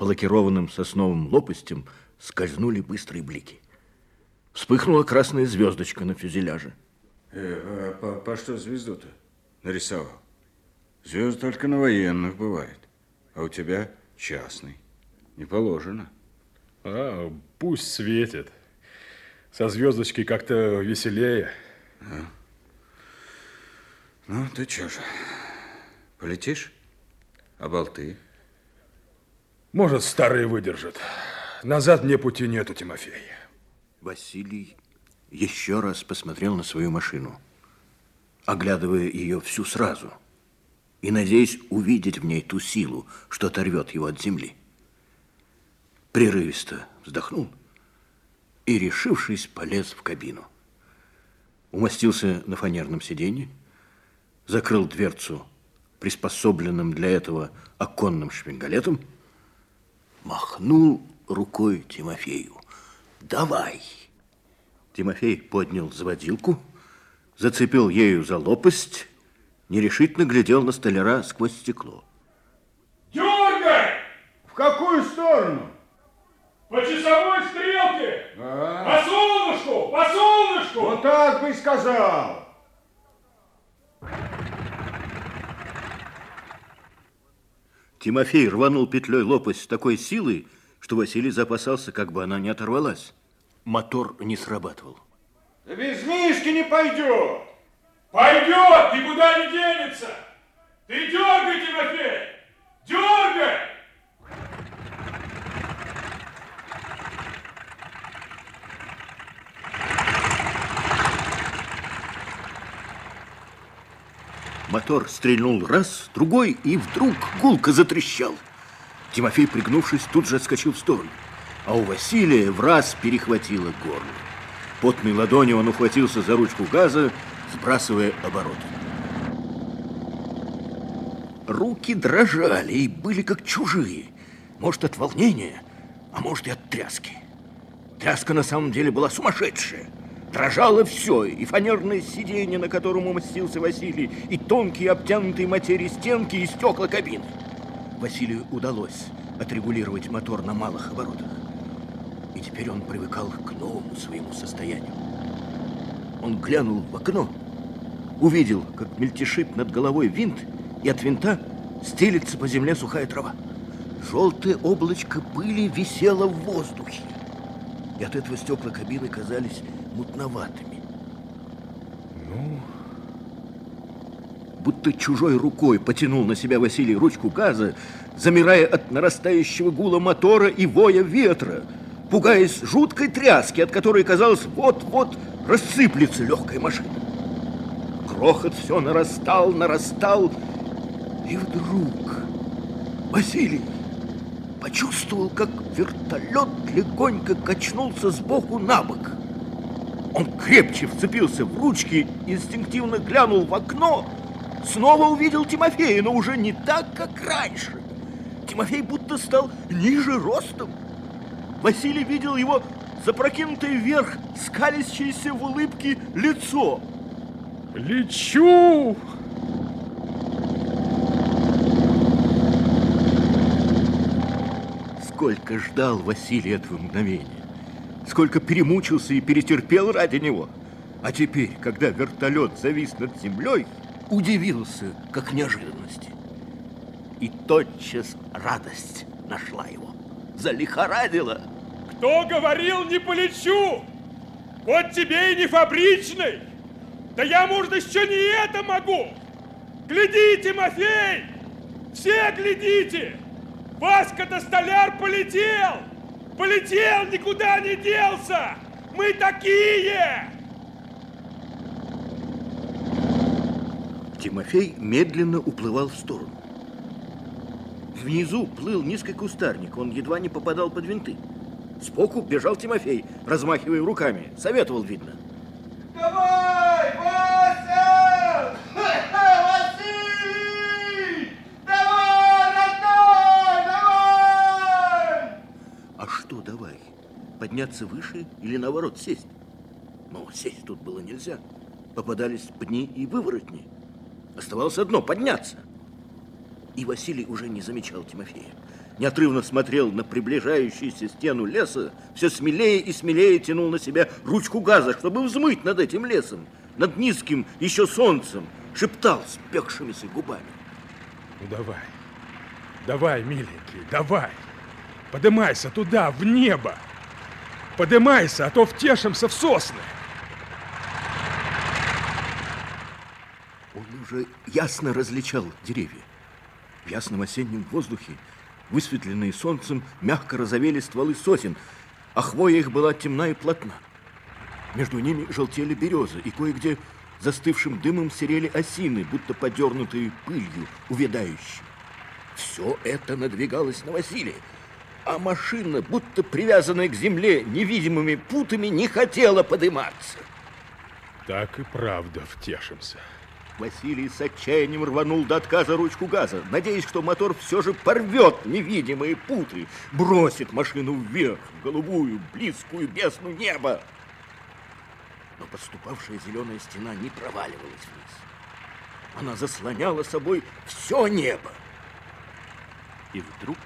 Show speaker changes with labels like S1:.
S1: По лакированным сосновым лопастям скользнули быстрые блики. Вспыхнула красная звездочка на фюзеляже.
S2: Э, а по, по что звезду-то нарисовал? Звезд только на военных бывает. А у тебя частный. Не положено.
S3: А, пусть светит. Со звездочкой как-то веселее. А?
S2: Ну, ты что же, полетишь? А болты?
S3: Может, старые выдержат. Назад мне пути нету, Тимофей.
S1: Василий еще раз посмотрел на свою машину, оглядывая ее всю сразу и надеясь увидеть в ней ту силу, что оторвет его от земли. Прерывисто вздохнул и, решившись, полез в кабину. Умостился на фанерном сиденье, закрыл дверцу приспособленным для этого оконным шпингалетом, махнул рукой Тимофею. «Давай!» Тимофей поднял заводилку, зацепил ею за лопасть, нерешительно глядел на столяра сквозь стекло.
S4: Дергай!
S2: В какую сторону?
S4: По часовой стрелке! А? По солнышку! По солнышку!
S2: Вот так бы и сказал!
S1: Тимофей рванул петлей лопасть с такой силой, что Василий запасался, как бы она не оторвалась. Мотор не срабатывал.
S2: Да без Мишки не пойдет!
S4: Пойдет, никуда не денется! Ты дергай, Тимофей! Дергай!
S1: Мотор стрельнул раз, другой, и вдруг гулко затрещал. Тимофей, пригнувшись, тут же отскочил в сторону. А у Василия в раз перехватило горло. Потной ладонью он ухватился за ручку газа, сбрасывая обороты. Руки дрожали и были как чужие. Может, от волнения, а может и от тряски. Тряска на самом деле была сумасшедшая. Дрожало все, и фанерное сиденье, на котором умостился Василий, и тонкие обтянутые материи стенки, и стекла кабины. Василию удалось отрегулировать мотор на малых оборотах. И теперь он привыкал к новому своему состоянию. Он глянул в окно, увидел, как мельтешит над головой винт, и от винта стелится по земле сухая трава. Желтое облачко пыли висело в воздухе, и от этого стекла кабины казались мутноватыми.
S3: Ну?
S1: Будто чужой рукой потянул на себя Василий ручку газа, замирая от нарастающего гула мотора и воя ветра, пугаясь жуткой тряски, от которой, казалось, вот-вот рассыплется легкая машина. Грохот все нарастал, нарастал, и вдруг Василий почувствовал, как вертолет легонько качнулся сбоку на бок. Он крепче вцепился в ручки, инстинктивно глянул в окно, снова увидел Тимофея, но уже не так, как раньше. Тимофей будто стал ниже ростом. Василий видел его запрокинутое вверх, скалящееся в улыбке лицо.
S3: Лечу!
S1: Сколько ждал Василий этого мгновения сколько перемучился и перетерпел ради него. А теперь, когда вертолет завис над землей, удивился, как неожиданности. И тотчас радость нашла его, залихорадила.
S4: Кто говорил, не полечу? Вот тебе и не фабричный. Да я, может, еще не это могу. Гляди, Тимофей! Все глядите! Васька-то столяр полетел! Полетел, никуда не делся! Мы такие!
S1: Тимофей медленно уплывал в сторону. Внизу плыл низкий кустарник, он едва не попадал под винты. Сбоку бежал Тимофей, размахивая руками. Советовал, видно. Подняться выше или, наоборот, сесть. Но сесть тут было нельзя. Попадались пни и выворотни. Оставалось одно – подняться. И Василий уже не замечал Тимофея. неотрывно смотрел на приближающуюся стену леса, все смелее и смелее тянул на себя ручку газа, чтобы взмыть над этим лесом, над низким еще солнцем, шептал спекшимися губами.
S3: Ну давай, давай, миленький, давай. Подымайся туда, в небо. Подымайся, а то втешимся в сосны.
S1: Он уже ясно различал деревья. В ясном осеннем воздухе, высветленные солнцем, мягко розовели стволы сосен, а хвоя их была темна и плотна. Между ними желтели березы, и кое-где застывшим дымом серели осины, будто подернутые пылью, увядающие. Все это надвигалось на Василия, а машина, будто привязанная к земле невидимыми путами, не хотела подниматься.
S3: Так и правда втешимся.
S1: Василий с отчаянием рванул до отказа ручку газа, надеясь, что мотор все же порвет невидимые путы, бросит машину вверх, в голубую, близкую бездну неба. Но подступавшая зеленая стена не проваливалась вниз. Она заслоняла собой все небо. И вдруг